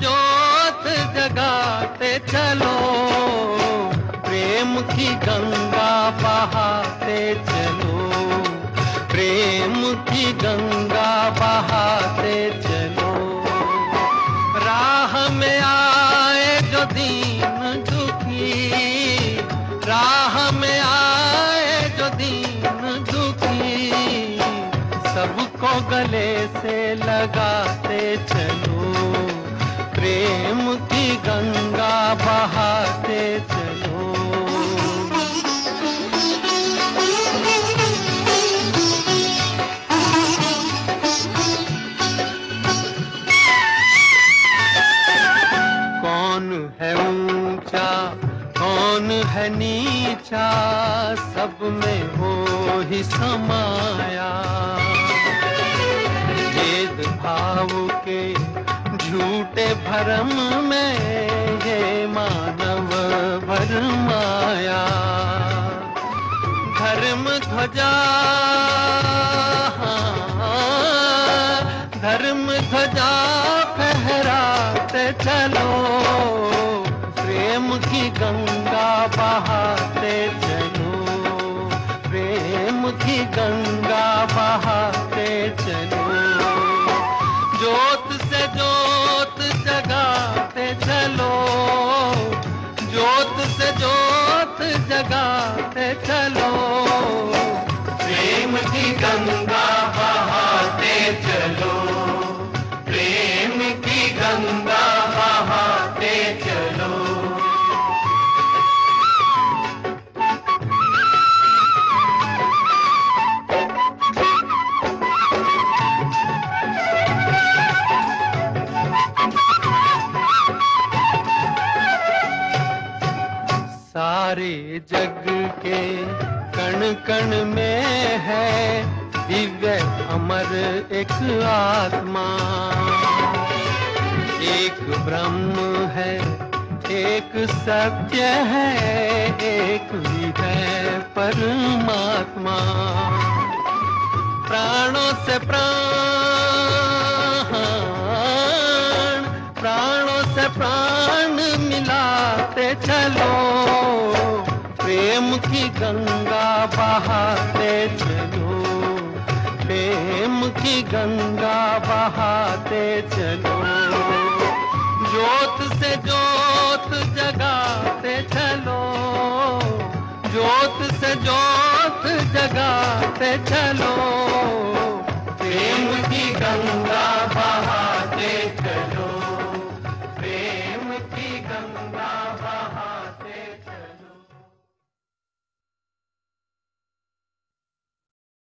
जोत जगाते चलो। प्रेम की गंगा बहाते चलो। प्रेम की गंगा बहाते चलो। राह में आए जो दीन दुखी, राह में आए जो दीन दुखी, सबको गले से लगाते चलो। प्रेम की गंगा बहाते चलो। कौन है ऊँचा, कौन है नीचा, सब में हो ही समाया। झूठे भरम में ये मानव भरमाया धर्म ध्वजा धर्म ध्वजा फहराते चलो। प्रेम की गंगा बहाते चलो। प्रेम की गंगा बहाते चलो। जोत से जोत जगाते चलो। सारे जग के कण कण में है, दिव्य अमर एक आत्मा। एक ब्रह्म है, एक सत्य है, एक ही है परमात्मा। प्राणों से प्राण, प्राणों से प्राण। की गंगा बहाते चलो। प्रेम की गंगा बहाते चलो। जोत से जोत जगाते चलो। जोत से जोत जगाते चलो। प्रेम की गंगा